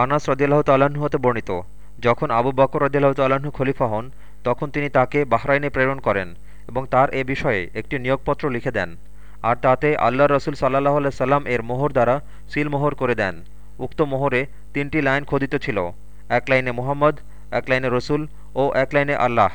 আনাস রদিয়াল্লাহ তাল্লাহ্ন হতে বর্ণিত। যখন আবু বকর রদিয়াল্লাহ তাল্লাহ্ন খলিফা হন, তখন তিনি তাকে বাহরাইনে প্রেরণ করেন এবং তার এ বিষয়ে একটি নিয়োগপত্র লিখে দেন আর তাতে আল্লাহ রসুল সাল্লাহ সাল্লাম এর মোহর দ্বারা সিলমোহর করে দেন। উক্ত মোহরে তিনটি লাইন খোদিত ছিল, এক লাইনে মোহাম্মদ, এক লাইনে রসুল ও এক লাইনে আল্লাহ।